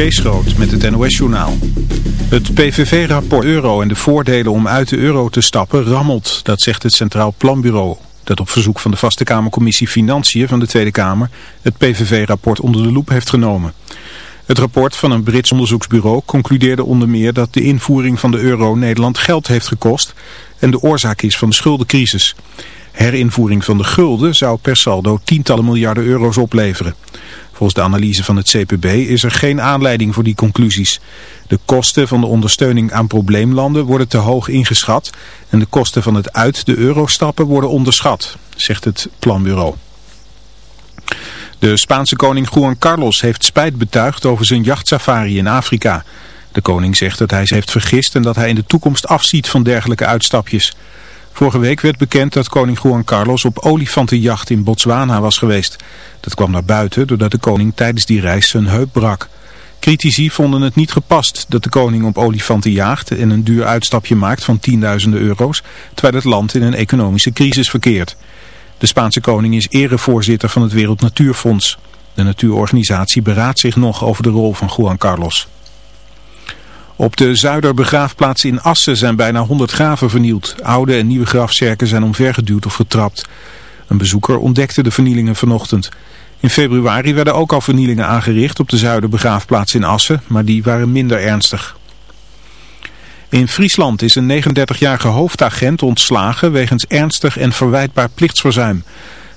Kees met het NOS-journaal. Het PVV-rapport euro en de voordelen om uit de euro te stappen rammelt, dat zegt het Centraal Planbureau. Dat op verzoek van de Vaste Kamercommissie Financiën van de Tweede Kamer het PVV-rapport onder de loep heeft genomen. Het rapport van een Brits onderzoeksbureau concludeerde onder meer dat de invoering van de euro Nederland geld heeft gekost en de oorzaak is van de schuldencrisis. Herinvoering van de gulden zou per saldo tientallen miljarden euro's opleveren. Volgens de analyse van het CPB is er geen aanleiding voor die conclusies. De kosten van de ondersteuning aan probleemlanden worden te hoog ingeschat en de kosten van het uit de euro stappen worden onderschat, zegt het planbureau. De Spaanse koning Juan Carlos heeft spijt betuigd over zijn jachtsafari in Afrika. De koning zegt dat hij zich heeft vergist en dat hij in de toekomst afziet van dergelijke uitstapjes. Vorige week werd bekend dat koning Juan Carlos op olifantenjacht in Botswana was geweest. Dat kwam naar buiten doordat de koning tijdens die reis zijn heup brak. Critici vonden het niet gepast dat de koning op olifanten jaagt en een duur uitstapje maakt van tienduizenden euro's, terwijl het land in een economische crisis verkeert. De Spaanse koning is erevoorzitter van het Wereld Natuurfonds. De natuurorganisatie beraadt zich nog over de rol van Juan Carlos. Op de Zuiderbegraafplaats in Assen zijn bijna 100 graven vernield. Oude en nieuwe grafzerken zijn omvergeduwd of getrapt. Een bezoeker ontdekte de vernielingen vanochtend. In februari werden ook al vernielingen aangericht op de Zuiderbegraafplaats in Assen, maar die waren minder ernstig. In Friesland is een 39-jarige hoofdagent ontslagen wegens ernstig en verwijtbaar plichtsverzuim.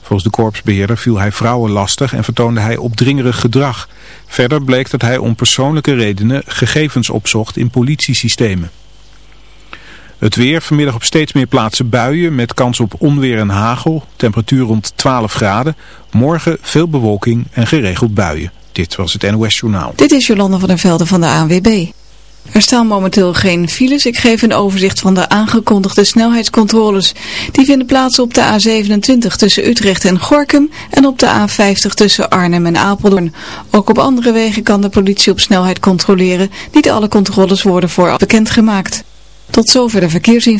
Volgens de korpsbeheerder viel hij vrouwen lastig en vertoonde hij opdringerig gedrag. Verder bleek dat hij om persoonlijke redenen gegevens opzocht in politiesystemen. Het weer, vanmiddag op steeds meer plaatsen buien met kans op onweer en hagel. Temperatuur rond 12 graden. Morgen veel bewolking en geregeld buien. Dit was het NOS Journaal. Dit is Jolanda van der Velde van de ANWB. Er staan momenteel geen files. Ik geef een overzicht van de aangekondigde snelheidscontroles. Die vinden plaats op de A27 tussen Utrecht en Gorkum en op de A50 tussen Arnhem en Apeldoorn. Ook op andere wegen kan de politie op snelheid controleren. Niet alle controles worden vooraf bekendgemaakt. Tot zover de verkeersin.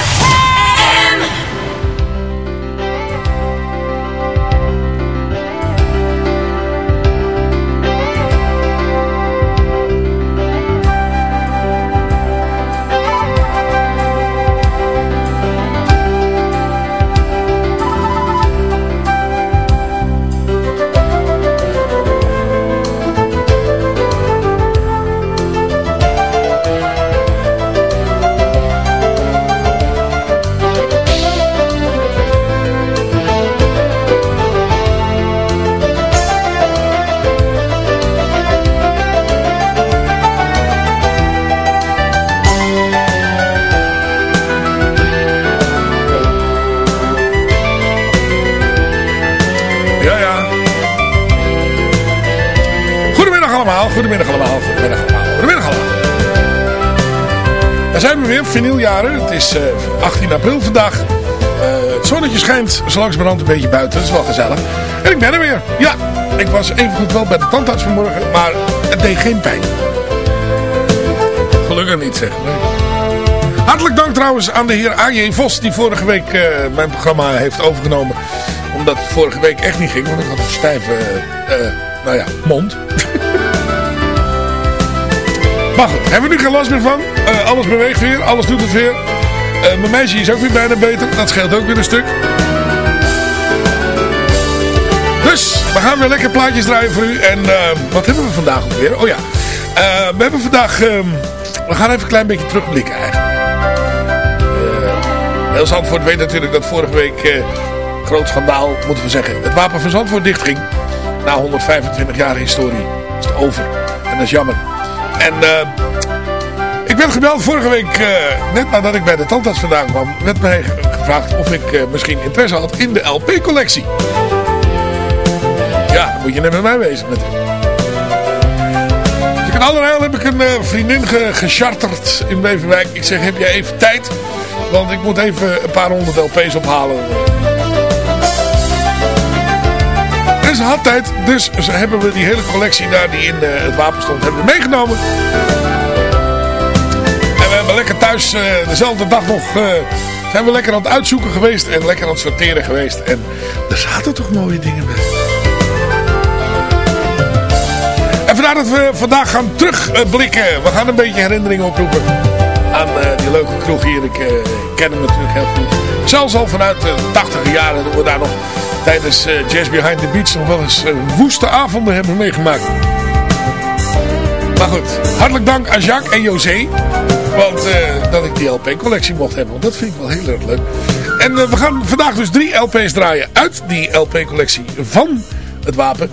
Vinyljaren. Het is uh, eh, 18 april vandaag. Uh, het zonnetje schijnt zo langzamerhand een beetje buiten. Dat is wel gezellig. En ik ben er weer. Ja, ik was even goed wel bij de tandarts vanmorgen, maar het deed geen pijn. Gelukkig niet zeg. Nee. Hartelijk dank trouwens aan de heer A.J. Vos die vorige week uh, mijn programma heeft overgenomen. Omdat het vorige week echt niet ging, want ik had een stijve, nou ja, mond. Maar goed, hebben we nu geen last meer van. Uh, alles beweegt weer, alles doet het weer. Uh, mijn meisje is ook weer bijna beter. Dat scheelt ook weer een stuk. Dus, we gaan weer lekker plaatjes draaien voor u. En uh, wat hebben we vandaag weer? Oh ja, we hebben vandaag... Ehm, we gaan even een klein beetje terugblikken eigenlijk. heel Zandvoort weet natuurlijk dat vorige week... groot schandaal, moeten we zeggen. Het Wapen van Zandvoort dichtging. Na 125 jaar historie is het over. En dat is jammer. En werd gebeld vorige week, uh, net nadat ik bij de tandarts vandaan kwam, werd mij gevraagd of ik uh, misschien interesse had in de LP-collectie. Ja, dan moet je net met mij wezen. Met... Dus in allerlei heb ik een vriendin ge gecharterd in Beverwijk. Ik zeg, heb jij even tijd? Want ik moet even een paar honderd LP's ophalen. En ze had tijd, dus ze hebben we die hele collectie daar die in het wapen stond, hebben we meegenomen. Lekker thuis uh, dezelfde dag nog, uh, zijn we lekker aan het uitzoeken geweest en lekker aan het sorteren geweest. En er zaten toch mooie dingen bij. En vandaar dat we vandaag gaan terugblikken. we gaan een beetje herinneringen oproepen aan die leuke kroeg hier. Ik ken hem natuurlijk heel goed. Zelfs al vanuit de 80 jaren doen we daar nog tijdens Jazz Behind the Beach nog wel eens woeste avonden hebben meegemaakt. Maar goed, hartelijk dank aan Jacques en José. Want uh, dat ik die LP-collectie mocht hebben. Want dat vind ik wel heel erg leuk. En we gaan vandaag dus drie LP's draaien uit die LP-collectie van het wapen.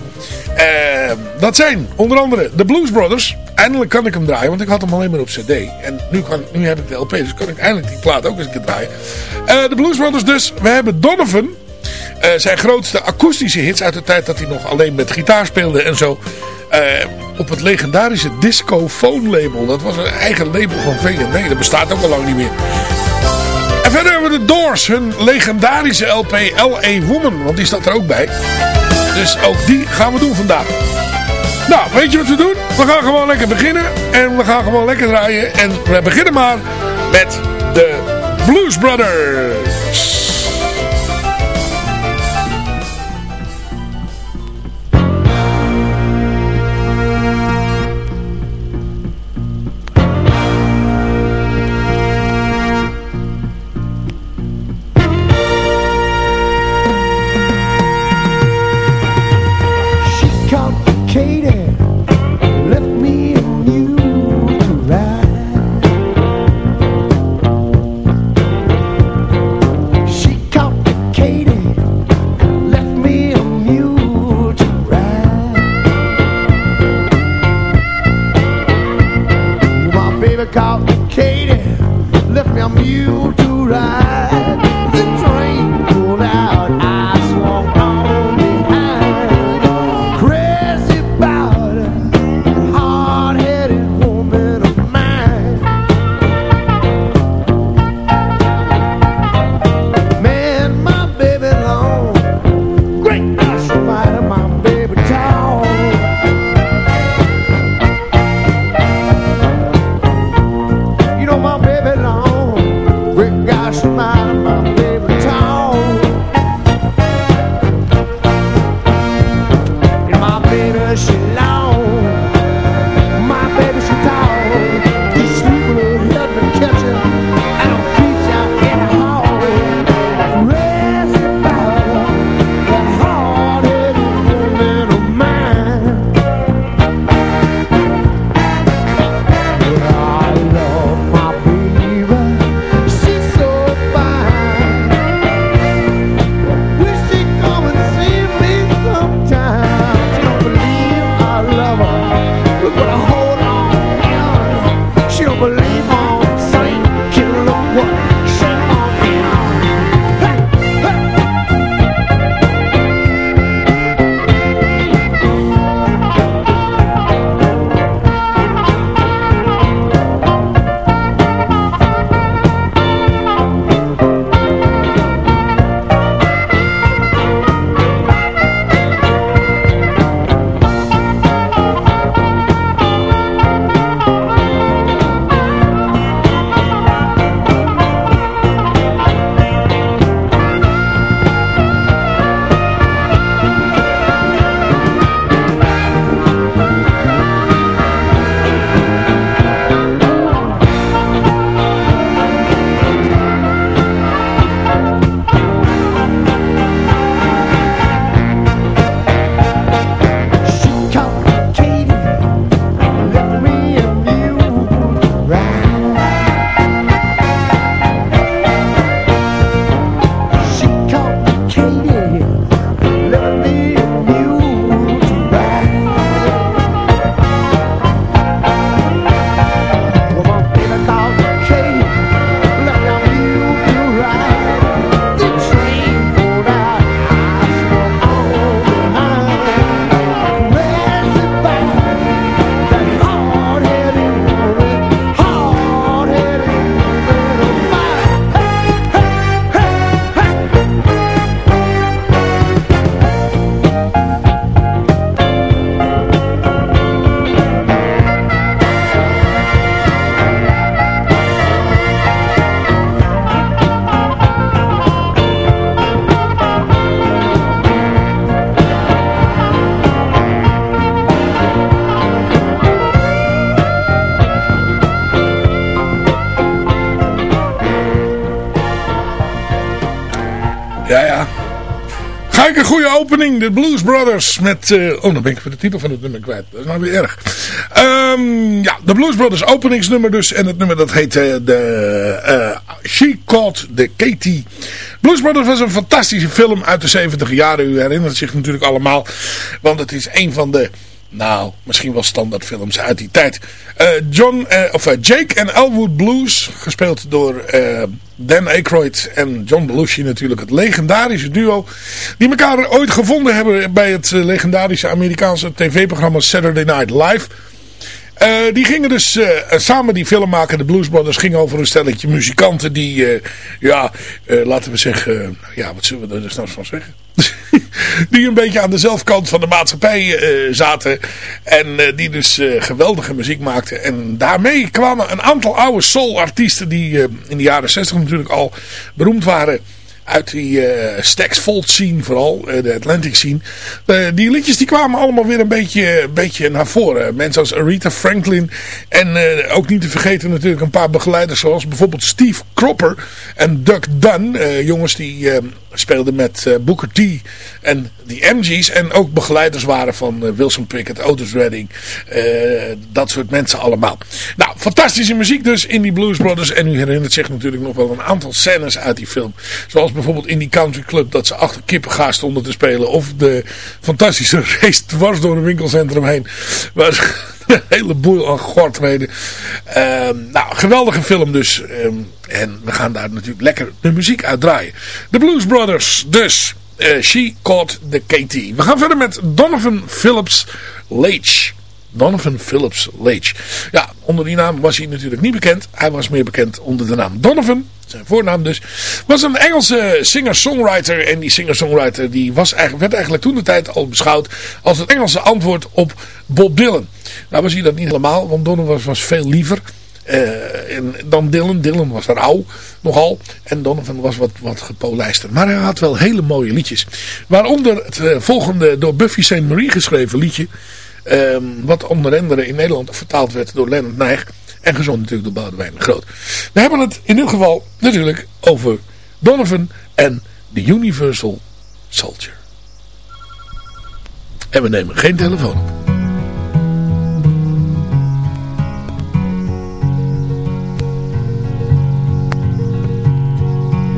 dat zijn onder andere de Blues Brothers. Eindelijk kan ik hem draaien, want ik had hem alleen maar op cd. En nu, kan, nu heb ik de LP, dus kan ik eindelijk die plaat ook eens een keer draaien. de Blues Brothers dus. We hebben Donovan. Zijn grootste akoestische hits uit de tijd dat hij nog alleen met gitaar speelde en zo. Op het legendarische Disco Phone label. Dat was een eigen label van V&D. Dat bestaat ook al lang niet meer. En verder hebben we de Doors. Hun legendarische LP L.A. Woman. Want die staat er ook bij. Dus ook die gaan we doen vandaag. Nou, weet je wat we doen? We gaan gewoon lekker beginnen. En we gaan gewoon lekker draaien. En we beginnen maar met de Blues Brothers. Ja, ja. Ga ik een goede opening. De Blues Brothers met... Uh, oh, dan ben ik weer de titel van het nummer kwijt. Dat is nou weer erg. Um, ja, de Blues Brothers openingsnummer dus. En het nummer dat heet uh, de, uh, She Caught the Katie. Blues Brothers was een fantastische film uit de 70 jaren. U herinnert zich natuurlijk allemaal. Want het is een van de nou, misschien wel standaardfilms uit die tijd. Uh, John, uh, of, uh, Jake en Elwood Blues, gespeeld door Dan Aykroyd en John Belushi natuurlijk. Het legendarische duo die elkaar ooit gevonden hebben bij het legendarische Amerikaanse tv-programma Saturday Night Live. Uh, die gingen dus uh, samen die film maken. De Blues Brothers gingen over een stelletje muzikanten die, uh, ja, laten we zeggen, ja, wat zullen we er nou van zeggen? die een beetje aan de zelfkant van de maatschappij zaten. En die dus geweldige muziek maakten. En daarmee kwamen een aantal oude soul-artiesten die in de jaren 60 natuurlijk al beroemd waren uit die uh, Stax Volt scene vooral, uh, de Atlantic scene. Uh, die liedjes die kwamen allemaal weer een beetje, beetje naar voren. Mensen als Aretha Franklin en ook niet te vergeten natuurlijk een paar begeleiders zoals bijvoorbeeld Steve Cropper en Doug Dunn. jongens die speelden met Booker T en die MG's en ook begeleiders waren van Wilson Pickett, Otis Redding, dat soort mensen allemaal. Nou, fantastische muziek dus in die Blues Brothers en u herinnert zich natuurlijk nog wel een aantal scènes uit die film. Zoals bijvoorbeeld in die country club dat ze achter kippengaar stonden te spelen. Of de fantastische race dwars door een winkelcentrum heen. Waar een heleboel aan gort reden. Uh, nou, geweldige film dus. Um, en we gaan daar natuurlijk lekker de muziek uitdraaien. De Blues Brothers dus. Uh, She Caught the KT. We gaan verder met Donovan Phillips Leach. Donovan Phillips Leach. Ja, onder die naam was hij natuurlijk niet bekend. Hij was meer bekend onder de naam Donovan zijn voornaam dus, was een Engelse singer-songwriter. En die singer-songwriter die was werd eigenlijk toen de tijd al beschouwd als het Engelse antwoord op Bob Dylan. Nou was hij dat niet helemaal, want Donovan was veel liever. Uh, en dan Dylan. Dylan was rauw nogal. En Donovan was wat, wat gepolijster. Maar hij had wel hele mooie liedjes. Waaronder het uh, volgende door Buffy St. Marie geschreven liedje. Uh, wat onder andere in Nederland vertaald werd door Leonard Nijg. En gezond natuurlijk door Boudewijn de Groot. We hebben het in ieder geval natuurlijk over Donovan en de Universal Soldier. En we nemen geen telefoon op.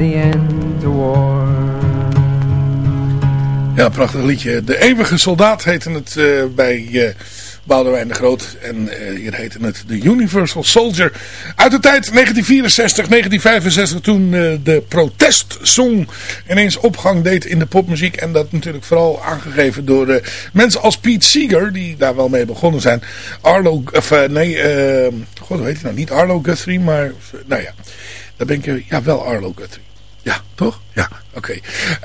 the end to war. Ja, prachtig liedje. De eeuwige soldaat heette het uh, bij... Uh, Boudewijn de Groot. En uh, hier heette het The Universal Soldier. Uit de tijd 1964, 1965 toen de protestsong ineens opgang deed in de popmuziek. En dat natuurlijk vooral aangegeven door mensen als Pete Seeger, die daar wel mee begonnen zijn. Arlo, of nee, god hoe heet hij nou? Niet Arlo Guthrie, maar nou ja, daar ben ik, ja wel Arlo Guthrie. Ja, toch? Ja, oké.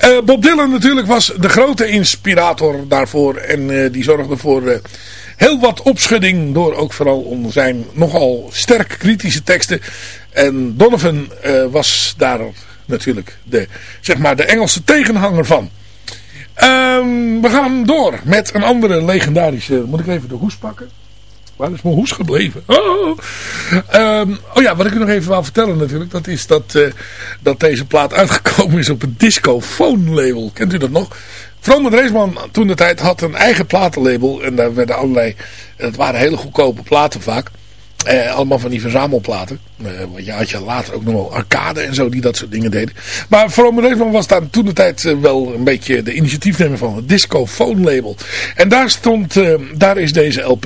Uh, Bob Dylan natuurlijk was de grote inspirator daarvoor. En uh, die zorgde voor uh, heel wat opschudding. Door ook vooral onder zijn nogal sterk kritische teksten. En Donovan was daar natuurlijk de, zeg maar de Engelse tegenhanger van. Um, we gaan door met een andere legendarische... Moet ik even de hoes pakken? Waar is mijn hoes gebleven? Oh. Um, oh ja, wat ik u nog even wil vertellen natuurlijk. Dat is dat, uh, dat deze plaat uitgekomen is op het Discophone label. Kent u dat nog? Vrome Dreesman toen de tijd had een eigen platenlabel. En daar werden allerlei... Het waren hele goedkope platen vaak. Eh, allemaal van die verzamelplaten. Eh, want je had je later ook nog wel arcade en zo die dat soort dingen deden. Maar Vrome Dreesman was daar toen de tijd eh, wel een beetje de initiatiefnemer van het Discophone label. En daar stond... Daar is deze LP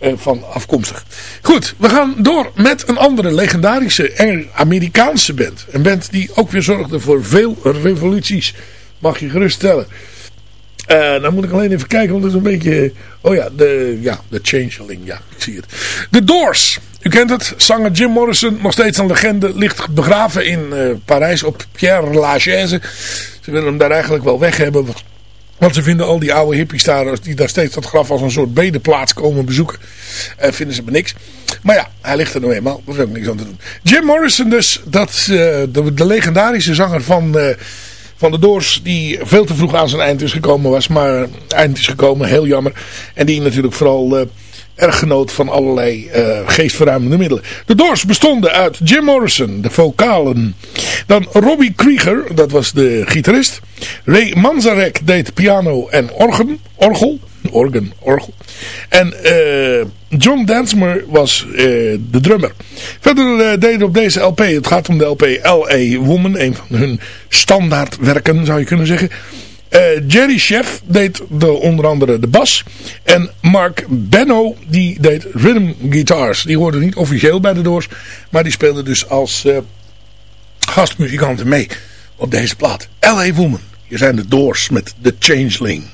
van afkomstig. Goed, we gaan door met een andere legendarische Amerikaanse band. Een band die ook weer zorgde voor veel revoluties. Mag je geruststellen. Uh, dan moet ik alleen even kijken, want het is een beetje... Oh ja, de, ja, Changeling, ja, ik zie het. The Doors. U kent het, zanger Jim Morrison, nog steeds een legende, ligt begraven in uh, Parijs op Pierre Lachaise. Ze willen hem daar eigenlijk wel weg hebben, want ze vinden al die oude hippies daar, die daar steeds dat graf als een soort bedeplaats komen bezoeken. Uh, vinden ze maar niks. Maar ja, hij ligt er nou eenmaal. Er is ook niks aan te doen. Jim Morrison dus, dat, uh, de, de, legendarische zanger van, uh, van de Doors. Die veel te vroeg aan zijn eind is gekomen was. Maar eind is gekomen, heel jammer. En die natuurlijk vooral erg genoot van allerlei uh, geestverruimende middelen. De Doors bestonden uit Jim Morrison, de vocalen. Dan Robbie Krieger, dat was de gitarist. Ray Manzarek deed piano en orgen, orgel. Organ, orgel. En uh, John Densmore was uh, de drummer. Verder deden op deze LP, het gaat om de LP L.A. Woman, een van hun standaardwerken zou je kunnen zeggen... Uh, Jerry Chef deed de, onder andere de bas. En Mark Benno die deed rhythm guitars. Die hoorden niet officieel bij de Doors. Maar die speelde dus als uh, gastmuzikanten mee op deze plaat. L.A. Woman. Hier zijn de Doors met The Changeling.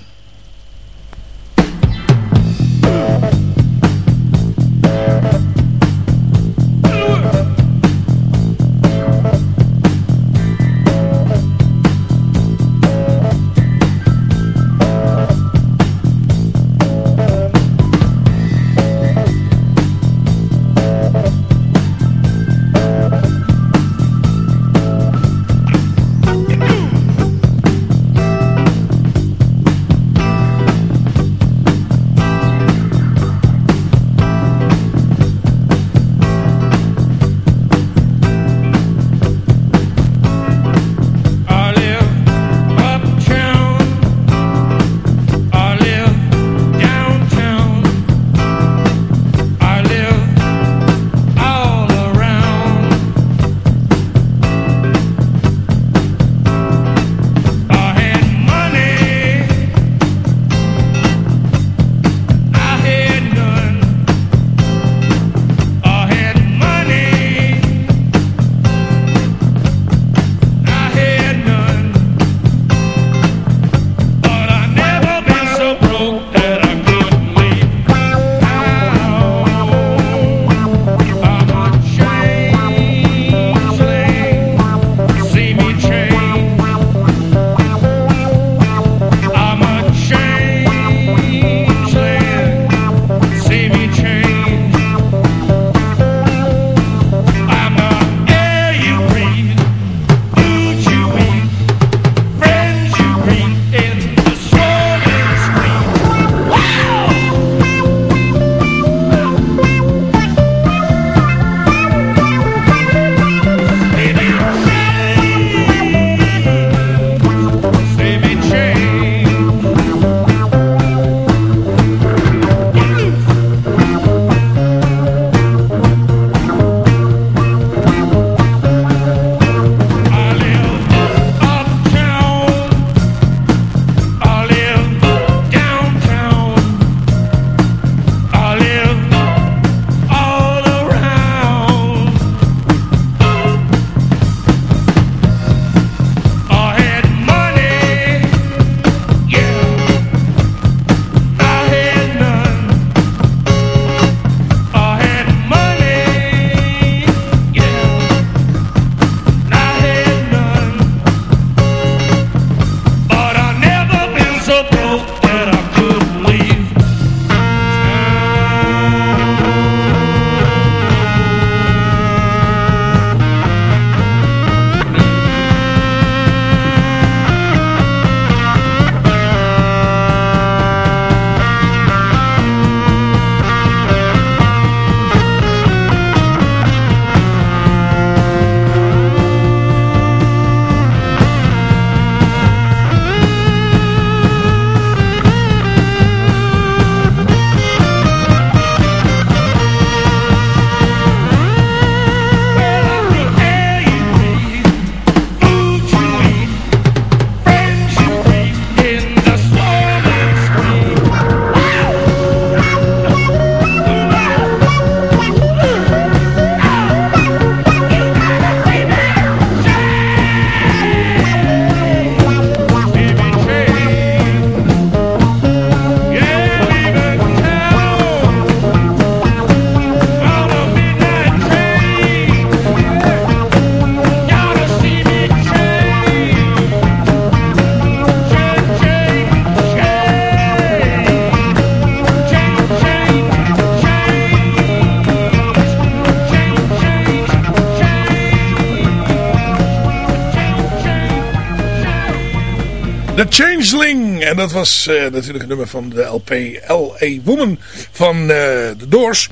En dat was uh, natuurlijk het nummer van de LP L.A. Woman van uh, The Doors.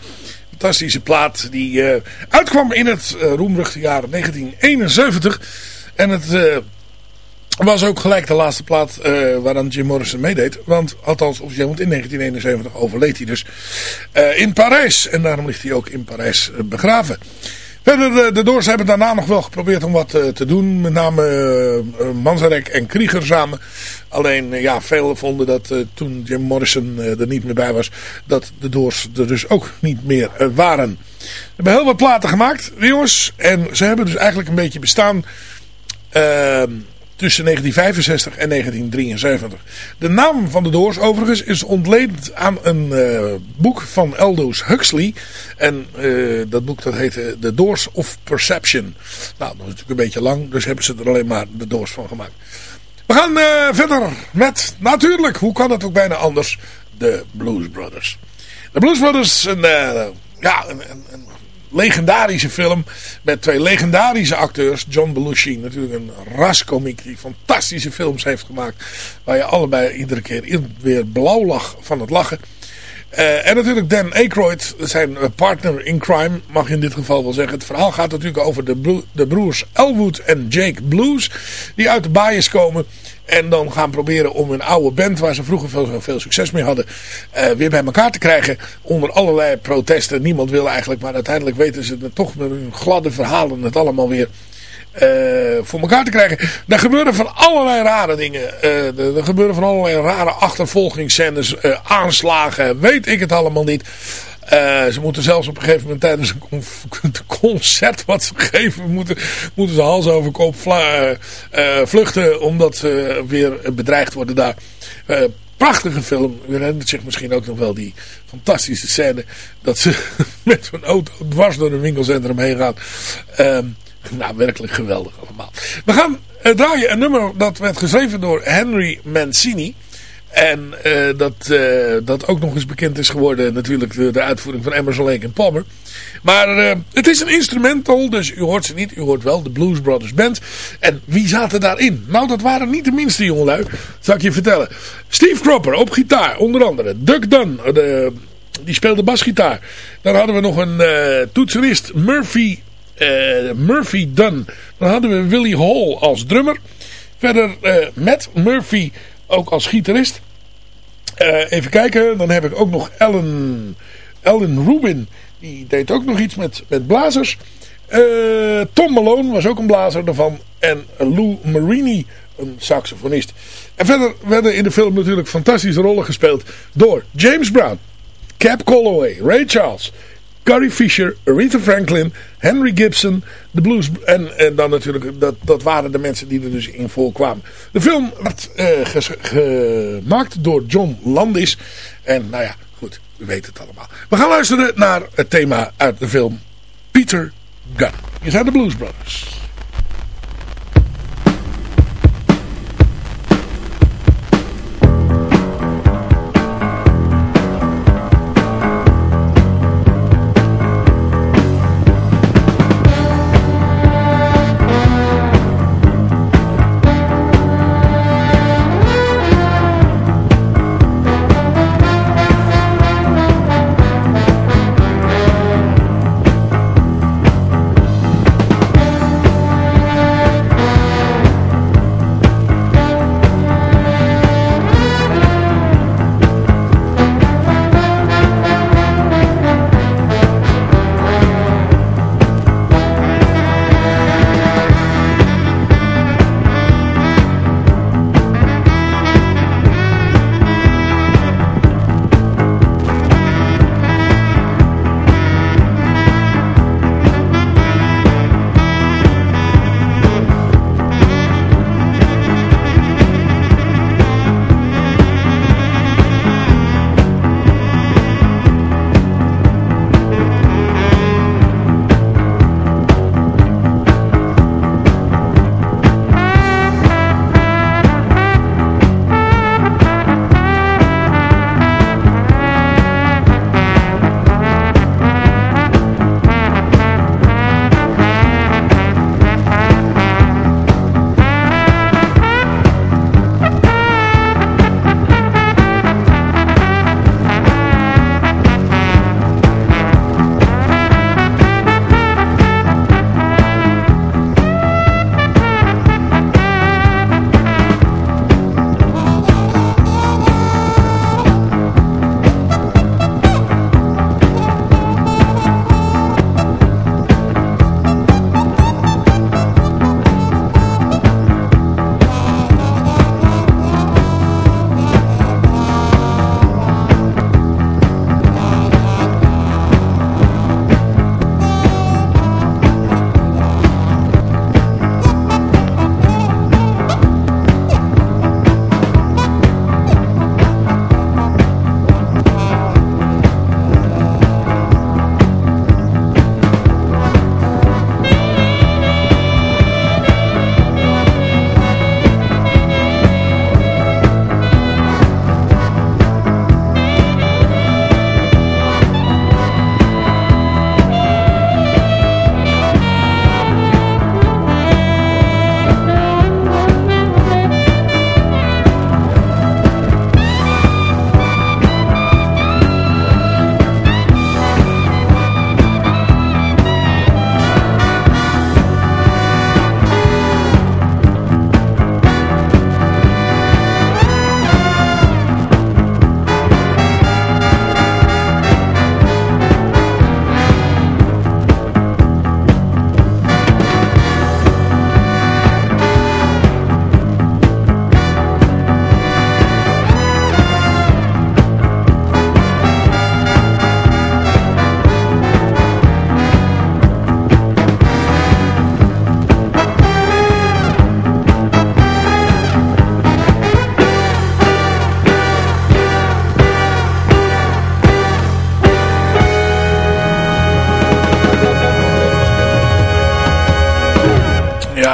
Fantastische plaat die uh, uitkwam in het uh, roemruchte jaar 1971. En het was ook gelijk de laatste plaat waaraan Jim Morrison meedeed. Want althans officieel, want in 1971 overleed hij dus in Parijs. En daarom ligt hij ook in Parijs begraven. Verder, de, Doors hebben daarna nog wel geprobeerd om wat uh, te doen. Met name uh, Manzarek en Krieger samen. Alleen, ja, velen vonden dat toen Jim Morrison er niet meer bij was... dat de Doors er dus ook niet meer waren. We hebben heel wat platen gemaakt, jongens. En ze hebben dus eigenlijk een beetje bestaan... Ehm, tussen 1965 en 1973. De naam van de Doors overigens is ontleend aan een uh, boek van Aldous Huxley. En uh, dat boek dat heette The Doors of Perception. Nou, dat is natuurlijk een beetje lang, dus hebben ze er alleen maar de Doors van gemaakt. We gaan uh, verder met, natuurlijk, hoe kan het ook bijna anders, de Blues Brothers. De Blues Brothers, een, ja, een legendarische film met twee legendarische acteurs. John Belushi, natuurlijk een raskomiek die fantastische films heeft gemaakt. Waar je allebei iedere keer weer blauw lag van het lachen. Uh, en natuurlijk Dan Aykroyd, zijn partner in crime, mag je in dit geval wel zeggen. Het verhaal gaat natuurlijk over de, de broers Elwood en Jake Blues. Die uit de bias komen en dan gaan proberen om een oude band, waar ze vroeger veel, veel succes mee hadden, uh, weer bij elkaar te krijgen. Onder allerlei protesten. Niemand wil eigenlijk, maar uiteindelijk weten ze het toch met hun gladde verhalen het allemaal weer uh, voor elkaar te krijgen. Er gebeuren van allerlei rare dingen. Uh, er gebeuren van allerlei rare achtervolgingsscènes, aanslagen, weet ik het allemaal niet. Uh, ze moeten zelfs op een gegeven moment tijdens een concert wat ze geven, moeten, moeten ze hals over kop uh, vluchten omdat ze weer bedreigd worden daar. prachtige film. U herinnert zich misschien ook nog wel die fantastische scène dat ze met zo'n auto dwars door een winkelcentrum heen gaan. Ehm, nou, werkelijk geweldig allemaal. We gaan draaien een nummer dat werd geschreven door Henry Mancini. En uh, dat, uh, dat ook nog eens bekend is geworden natuurlijk de, de uitvoering van Emerson Lake en Palmer. Maar uh, het is een instrumental, dus u hoort ze niet. U hoort wel de Blues Brothers Band. En wie zaten daarin? Nou, dat waren niet de minste jongelui, zal ik je vertellen. Steve Cropper op gitaar, onder andere. Doug Dunn, die speelde basgitaar. Dan hadden we nog een toetserist, Murphy, Murphy Dunn. Dan hadden we Willie Hall als drummer. Verder Matt Murphy ook als gitarist. Uh, even kijken, dan heb ik ook nog Ellen, Ellen Rubin. Die deed ook nog iets met, met blazers. Uh, Tom Malone was ook een blazer ervan. En Lou Marini, een saxofonist. En verder werden in de film natuurlijk fantastische rollen gespeeld door James Brown, Cap Calloway, Ray Charles, Carrie Fisher, Aretha Franklin, Henry Gibson, de blues. En, en dan natuurlijk, dat, dat waren de mensen die er dus in voorkwamen. De film werd uh, gemaakt door John Landis. En nou ja, goed, u weet het allemaal. We gaan luisteren naar het thema uit de film Peter Gunn. Hier zijn de Blues Brothers.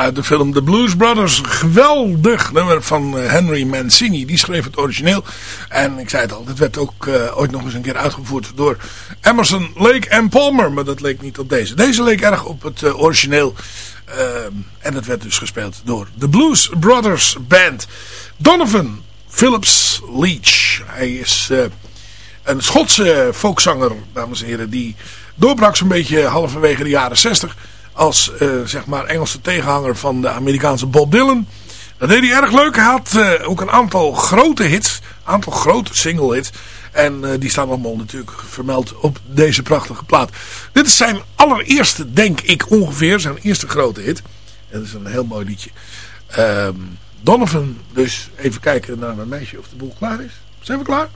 Uit de film The Blues Brothers. Geweldig nummer van eh, Henry Mancini. Die schreef het origineel. En ik zei het al, dit werd ook uh, ooit nog eens een keer uitgevoerd door Emerson, Lake en Palmer. Maar dat leek niet op deze. Deze leek erg op het uh, origineel. en dat werd dus gespeeld door The Blues Brothers Band. Donovan Phillips Leach. Hij is een Schotse folkzanger, dames en heren, die doorbrak zo'n beetje halverwege de jaren 60 als uh, zeg maar Engelse tegenhanger van de Amerikaanse Bob Dylan. Dat deed hij erg leuk. Hij had uh, ook een aantal grote hits, een aantal grote single hits. En uh, die staan allemaal natuurlijk vermeld op deze prachtige plaat. Dit is zijn allereerste, denk ik ongeveer, zijn eerste grote hit. En dat is een heel mooi liedje. Um, Donovan, dus even kijken naar mijn meisje of de boel klaar is. Zijn we klaar?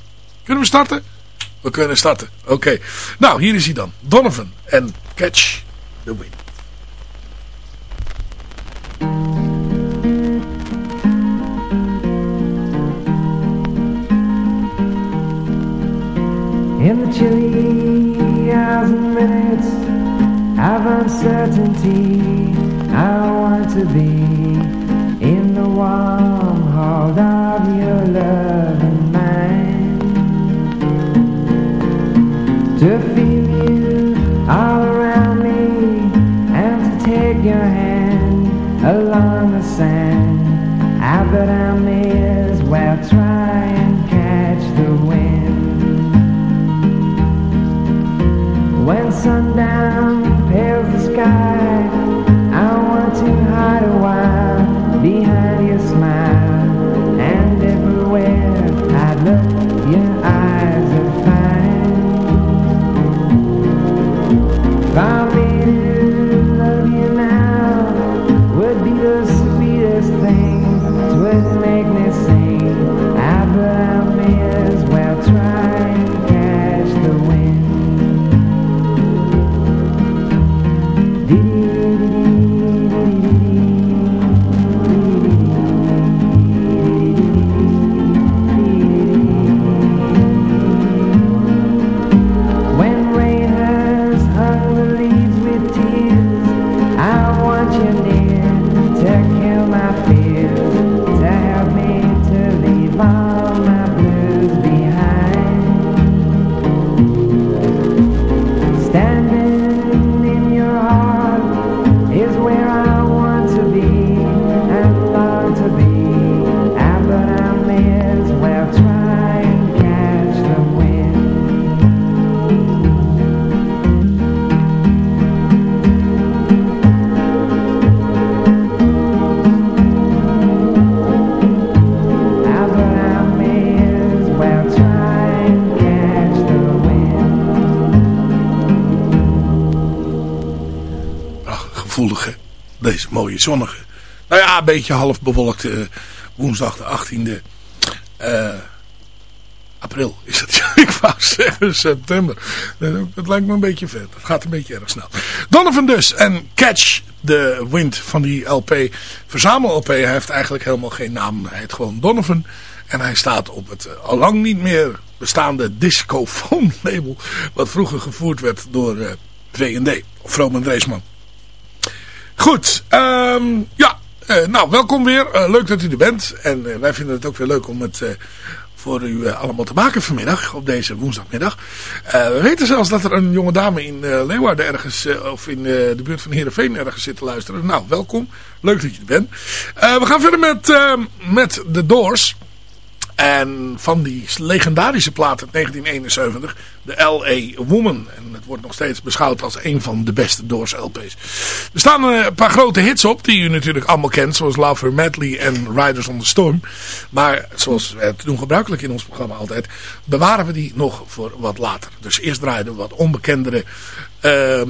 Kunnen we starten? We kunnen starten. Oké. Nou, hier is hij dan. Donovan en Catch the Wind. In the chilly hours and minutes of uncertainty, I want to be in the warm hold of your love and mine. To feel you all around me and to take your hand along the sand. I bet I may as well try and catch the wind. When sundown pales the sky, I want to hide a while behind your smile. Zonnige. Nou ja, een beetje half bewolkt. eh, woensdag de 18e eh, april is het. Ik wou zeggen september. Dat, dat lijkt me een beetje ver. Dat gaat een beetje erg snel. Donovan dus. En Catch the Wind van die LP. Verzamel-LP. Hij heeft eigenlijk helemaal geen naam. Hij heet gewoon Donovan. En hij staat op het eh, al lang niet meer bestaande discofoon label. Wat vroeger gevoerd werd door V&D. Of Vroom Dreesman. Goed, ehm, ja, eh, nou welkom weer. Eh, leuk dat u er bent. En eh, wij vinden het ook weer leuk om het voor u allemaal te maken vanmiddag, op deze woensdagmiddag. We weten zelfs dat er een jonge dame in Leeuwarden ergens, of in de buurt van Heerenveen ergens zit te luisteren. Nou, welkom. Leuk dat je er bent. We gaan verder met, eh, met The Doors. En van die legendarische plaat uit 1971, de L.A. Woman. En het wordt nog steeds beschouwd als een van de beste Doors LP's. Er staan eh, een paar grote hits op die u natuurlijk allemaal kent. Zoals Love Her Madly en Riders on the Storm. Maar zoals we het doen gebruikelijk in ons programma altijd. Bewaren we die nog voor wat later. Dus eerst draaien we wat onbekendere, eh,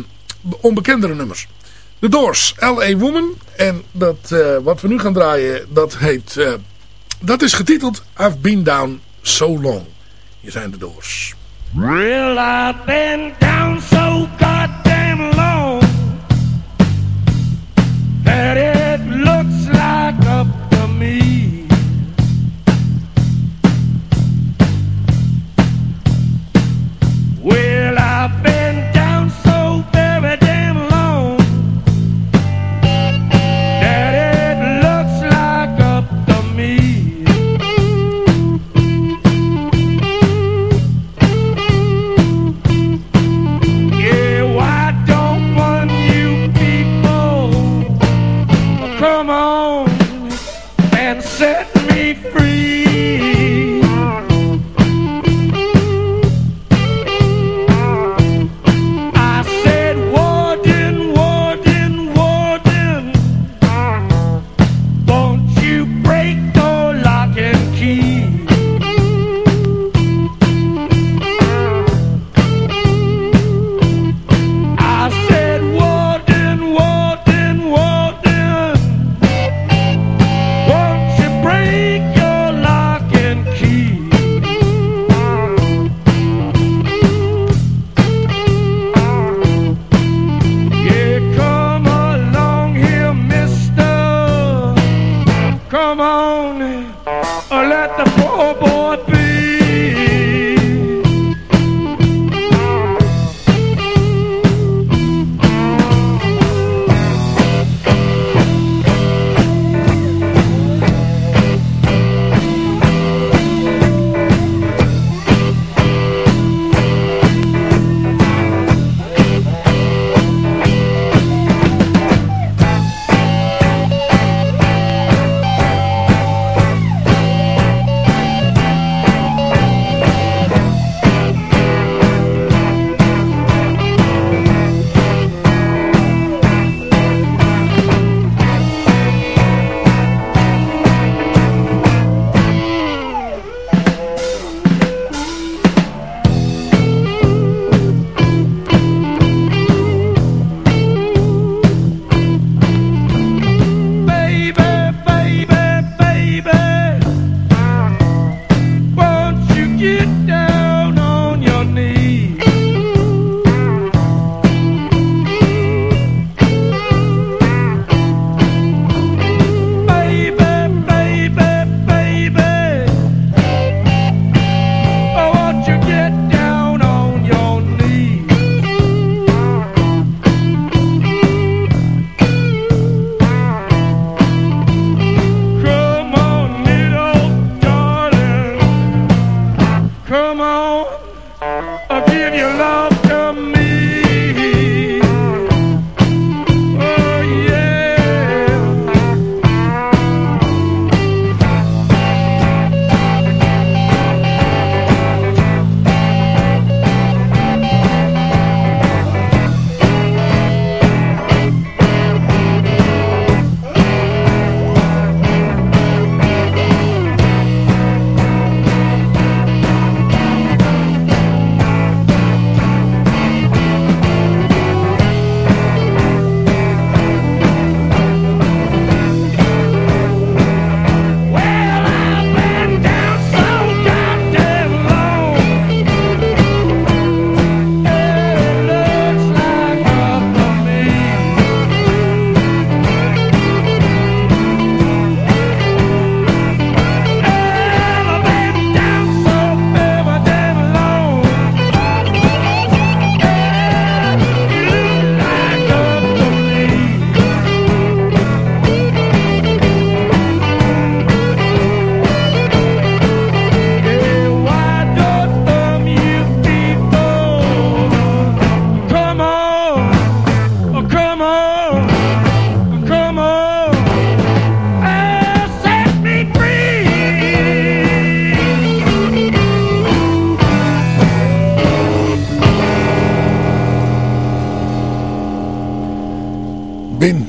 onbekendere nummers. The Doors, L.A. Woman. En dat, eh, wat we nu gaan draaien, dat heet... dat is getiteld I've Been Down So Long. Hier zijn de Doors. Been down so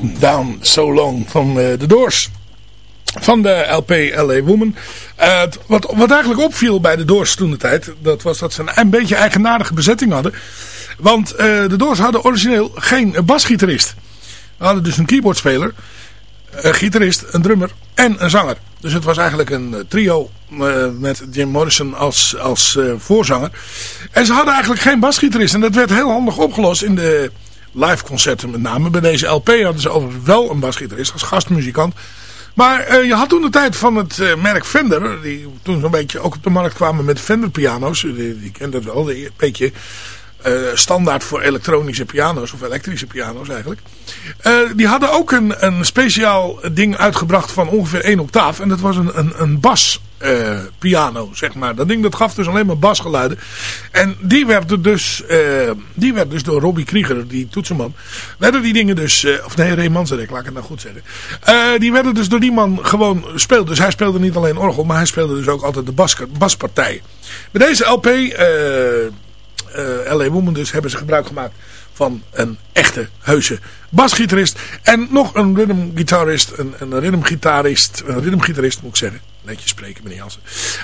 Down So Long van eh, de Doors. Van de LP LA Woman. Eh, wat, wat eigenlijk opviel bij de Doors toen de tijd. Dat was dat ze een, een beetje eigenaardige bezetting hadden. Want eh, de Doors hadden origineel geen basgitarist. We hadden dus een keyboardspeler. Een gitarist, een drummer en een zanger. Dus het was eigenlijk een eh, trio eh, met Jim Morrison als, als eh, voorzanger. En ze hadden eigenlijk geen basgitarist. En dat werd heel handig opgelost in de live concerten met name. Bij deze LP hadden ze overigens wel een basgitarist als gastmuzikant. Maar eh, je had toen de tijd van het eh, merk Fender, die toen zo'n beetje ook op de markt kwamen met Fender piano's. Die, die kende dat wel, een beetje eh, standaard voor elektronische piano's of elektrische piano's eigenlijk. Eh, die hadden ook een, een speciaal ding uitgebracht van ongeveer één octaaf. En dat was een, een, een bas uh, piano, zeg maar. Dat ding dat gaf dus alleen maar basgeluiden. En die werden dus, die werd dus door Robbie Krieger, die toetsenman, werden die dingen dus, of nee, Ray Manzarek, laat ik het nou goed zeggen. die werden dus door die man gewoon gespeeld. Dus hij speelde niet alleen orgel, maar hij speelde dus ook altijd de bas, baspartij. Bij deze LP, LA Woman dus, hebben ze gebruik gemaakt van een echte heuse basgitarist. En nog een rhythmgitarist, een, een rhythmgitarist, een rhythmgitarist moet ik zeggen. Netjes spreken, meneer Jansen.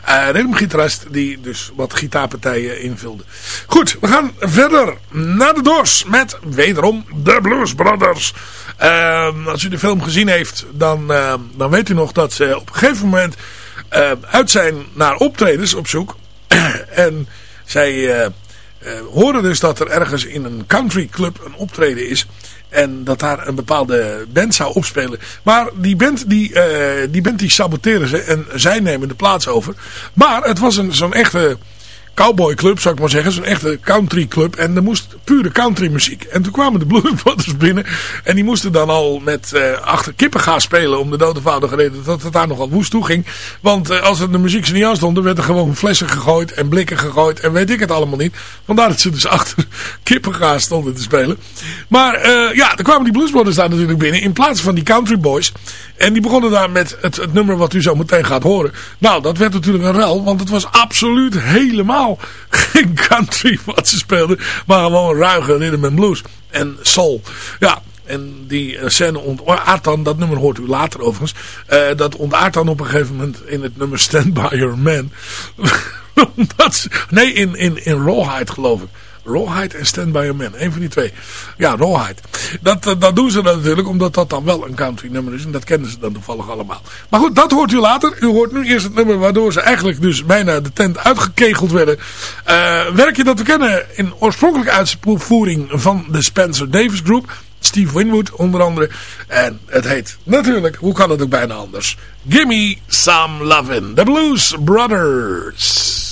Uh, rhythmgitarist die dus wat gitaarpartijen invulde. Goed, we gaan verder naar de Doors met wederom de Blues Brothers. Uh, als u de film gezien heeft, dan, uh, dan weet u nog dat ze op een gegeven moment uit zijn naar optredens op zoek. en zij uh, horen dus dat er ergens in een country club een optreden is. En dat daar een bepaalde band zou opspelen. Maar die band die, uh, die, band die saboteren ze en zij nemen de plaats over. Maar het was zo'n echte cowboy club, zou ik maar zeggen. Zo'n echte country club. En er moest pure country muziek. En toen kwamen de Blues binnen. En die moesten dan al met uh, achter kippen gaan spelen. Om de doodevoudige reden dat het daar nogal woest toe ging. Want uh, als het de muziek ze niet aanstond. Werden gewoon flessen gegooid en blikken gegooid. En weet ik het allemaal niet. Vandaar dat ze dus achter kippengaas stonden te spelen. Maar uh, ja, er kwamen die Blues daar natuurlijk binnen. In plaats van die country boys. En die begonnen daar met het, het nummer wat u zo meteen gaat horen. Nou, dat werd natuurlijk een rel. Want het was absoluut helemaal geen country wat ze speelden. Maar gewoon ruige rhythm and blues. En soul. Ja, en die scène ontaart dan, dat nummer hoort u later overigens. Uh, dat ontaart dan op een gegeven moment in het nummer Stand By Your Man. dat, nee, in, in, in Rawhide geloof ik. Rawhide en Stand By Your Man. Een van die twee. Ja, Rawhide. Dat, dat doen ze dan natuurlijk omdat dat dan wel een country nummer is. En dat kennen ze dan toevallig allemaal. Maar goed, dat hoort u later. U hoort nu eerst het nummer waardoor ze eigenlijk dus bijna de tent uitgekegeld werden. Uh, werkje dat we kennen in oorspronkelijke uitvoering van de Spencer Davis Group. Steve Winwood onder andere. En het heet natuurlijk, hoe kan het ook bijna anders? Gimme Some Lovin'. The Blues Brothers.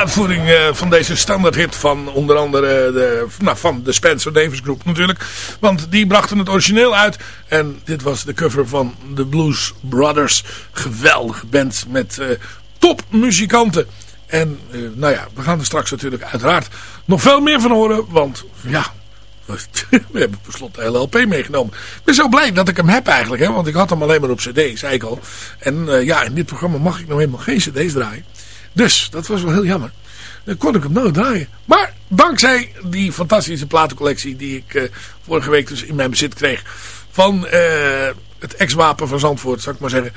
Uitvoering uh, van deze standaardhit van onder andere de, nou, van de Spencer Davis Group natuurlijk. Want die brachten het origineel uit. En dit was de cover van The Blues Brothers. Geweldige band met uh, topmuzikanten. En uh, nou ja, we gaan er straks natuurlijk uiteraard nog veel meer van horen. Want ja, we hebben tenslotte de hele LP meegenomen. Ik ben zo blij dat ik hem heb eigenlijk. Hè, want ik had hem alleen maar op cd, zei ik al. En ja, in dit programma mag ik nou helemaal geen cd's draaien. Dus, dat was wel heel jammer. Dan kon ik hem nooit draaien. Maar dankzij die fantastische platencollectie die ik uh, vorige week dus in mijn bezit kreeg. Van uh, het ex-wapen van Zandvoort, zou ik maar zeggen.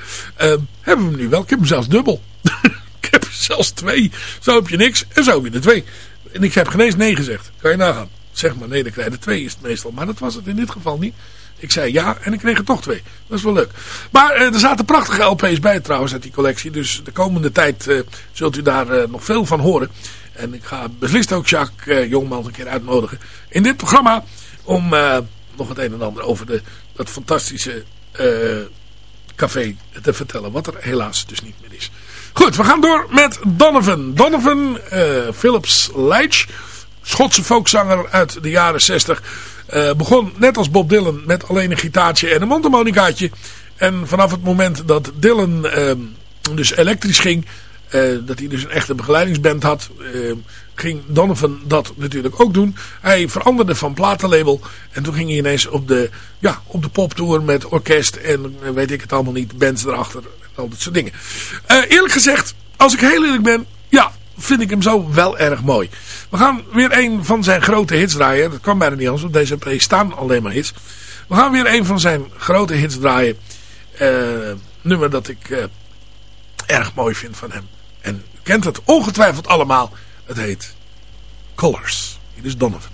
hebben we hem nu wel. Ik heb hem zelfs dubbel. ik heb zelfs twee. Zo heb je niks en zo heb je er twee. En ik heb geen eens nee gezegd. Kan je nagaan. Zeg maar nee, dan krijg je er twee is het meestal. Maar dat was het in dit geval niet. Ik zei ja en ik kreeg er toch twee. Dat is wel leuk. Maar uh, er zaten prachtige LP's bij trouwens uit die collectie. Dus de komende tijd uh, zult u daar uh, nog veel van horen. En ik ga beslist ook Jacques Jongman een keer uitnodigen in dit programma. Om nog het een en ander over de, dat fantastische café te vertellen. Wat er helaas dus niet meer is. Goed, we gaan door met Donovan. Donovan Phillips Leitch. Schotse folkzanger uit de jaren 60. Uh, begon net als Bob Dylan met alleen een gitaartje en een mondharmonicaatje. En vanaf het moment dat Dylan uh, dus elektrisch ging, uh, dat hij dus een echte begeleidingsband had, ging Donovan dat natuurlijk ook doen. Hij veranderde van platenlabel en toen ging hij ineens op de, ja, op de poptour met orkest en weet ik het allemaal niet, bands erachter en al dat soort dingen. eerlijk gezegd, als ik heel eerlijk ben, ja, vind ik hem zo wel erg mooi. We gaan weer een van zijn grote hits draaien. Dat kan bijna niet anders, want deze staan alleen maar hits. We gaan weer een van zijn grote hits draaien. Uh, nummer dat ik uh, erg mooi vind van hem. En u kent het ongetwijfeld allemaal. Het heet Colors. Hier is Donovan.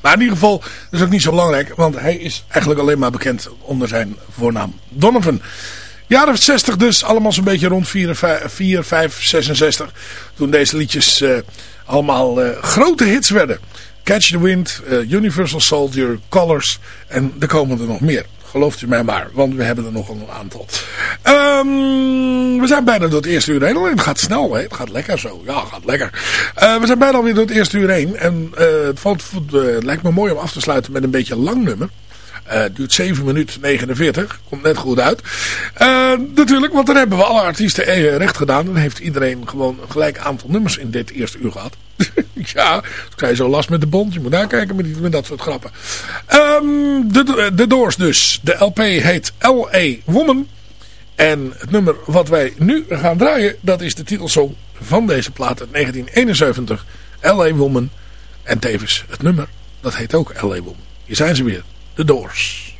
Maar in ieder geval, dat is ook niet zo belangrijk, want hij is eigenlijk alleen maar bekend onder zijn voornaam Donovan. Jaren 60 dus, allemaal zo'n beetje rond 4, 4, 5, 66. Toen deze liedjes uh, allemaal uh, grote hits werden. Catch the Wind, uh, Universal Soldier, Colors en er komen er nog meer. Gelooft u mij maar, want we hebben er nog een aantal. Um, we zijn bijna door het eerste uur heen. Het gaat snel, hè? het gaat lekker zo. Ja, gaat lekker. Uh, we zijn bijna alweer door het eerste uur heen. En uh, het, valt, het lijkt me mooi om af te sluiten met een beetje lang nummer. Uh, duurt 7 minuten 49. Komt net goed uit. Natuurlijk, want dan hebben we alle artiesten recht gedaan. Dan heeft iedereen gewoon een gelijk aantal nummers in dit eerste uur gehad. ja, ik zei zo last met de bond. Je moet daar kijken met, met dat soort grappen. Um, de, de Doors dus. De LP heet L.A. Woman. En het nummer wat wij nu gaan draaien, dat is de titelsong van deze plaat uit 1971. L.A. Woman. En tevens het nummer, dat heet ook L.A. Woman. Hier zijn ze weer. The Doors.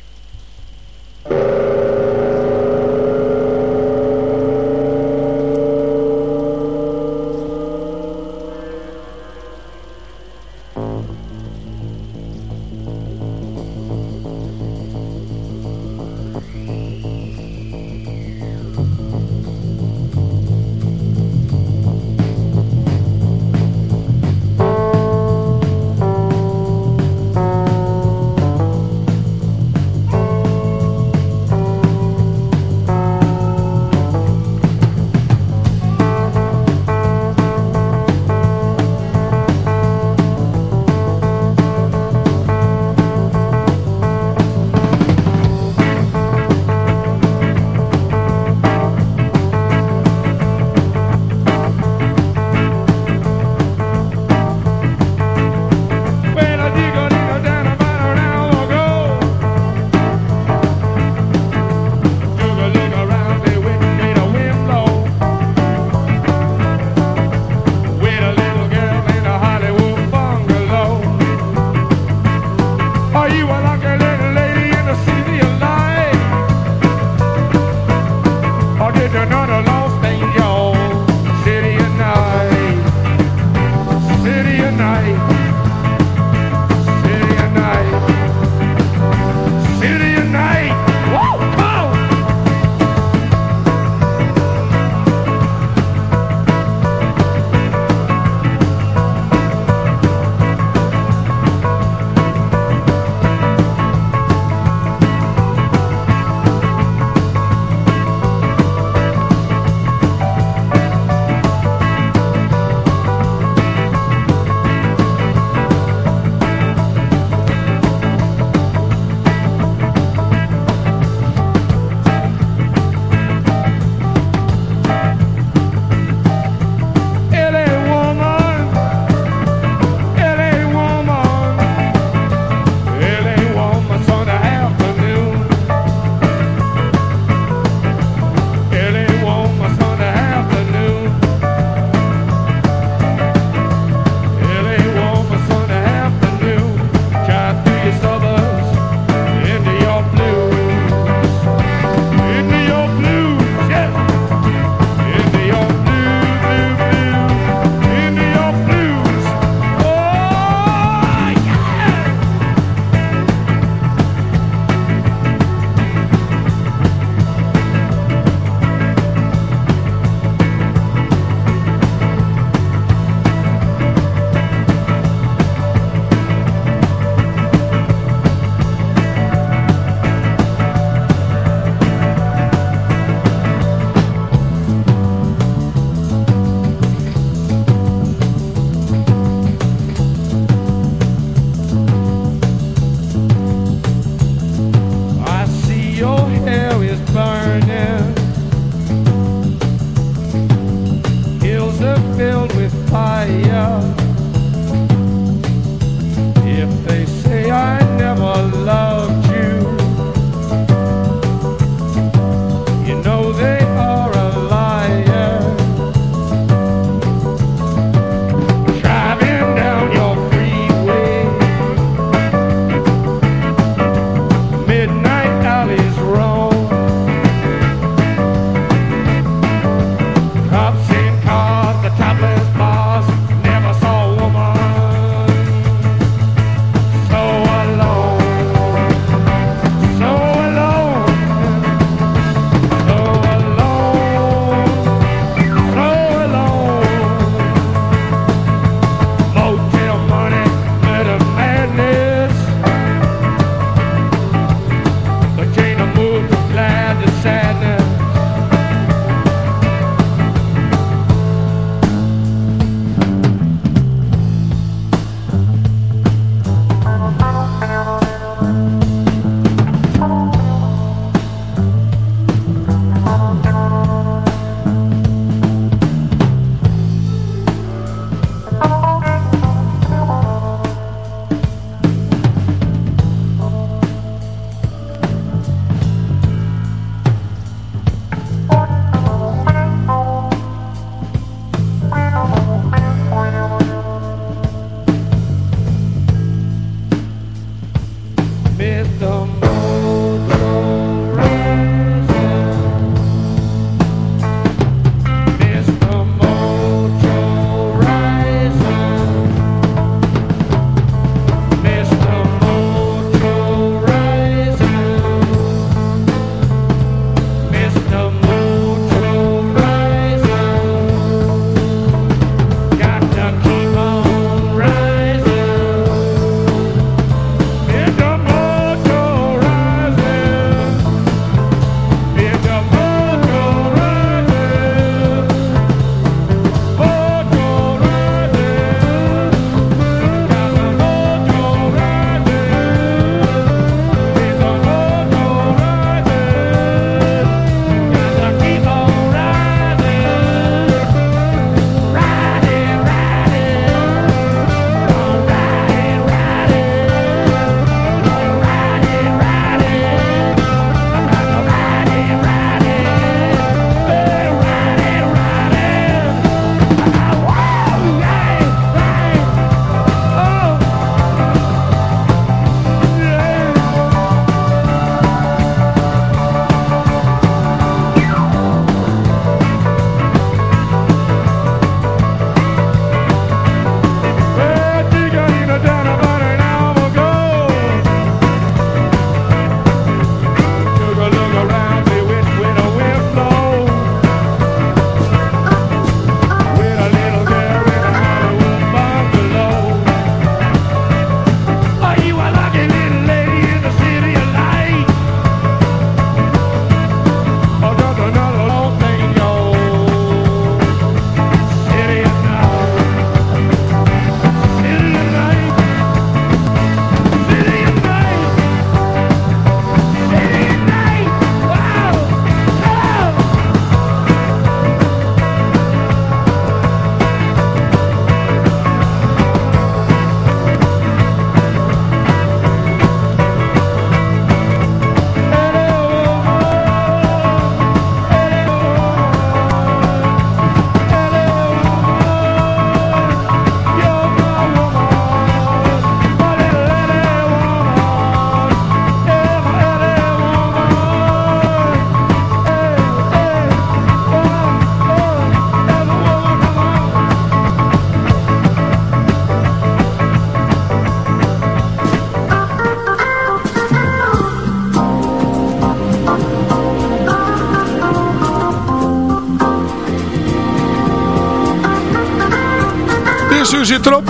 Uur zit erop.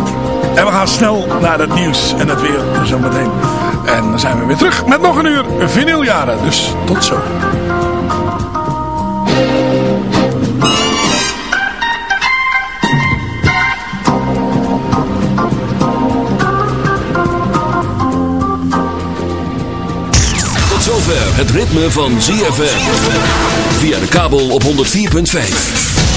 En we gaan snel naar het nieuws en het weer zometeen. En dan zijn we weer terug met nog een uur vinyljaren. Dus tot zo. Tot zover het ritme van ZFM. Via de kabel op 104.5.